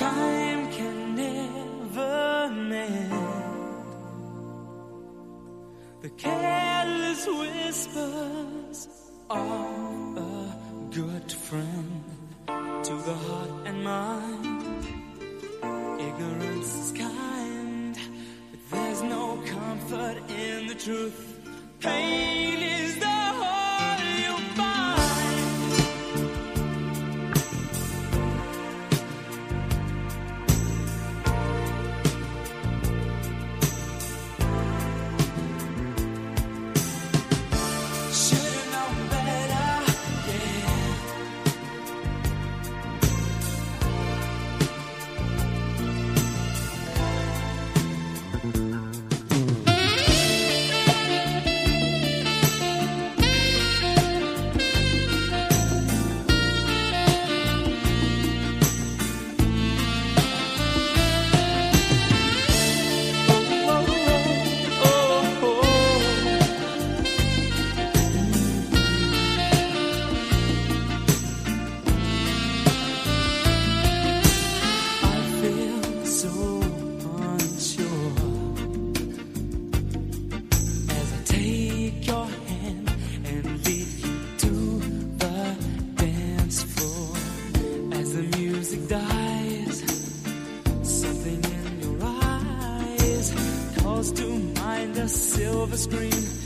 time can never mend the careless whispers of a good friend to the heart and mind. Ignorance is kind, but there's no comfort in the truth. Pain Should silver screen.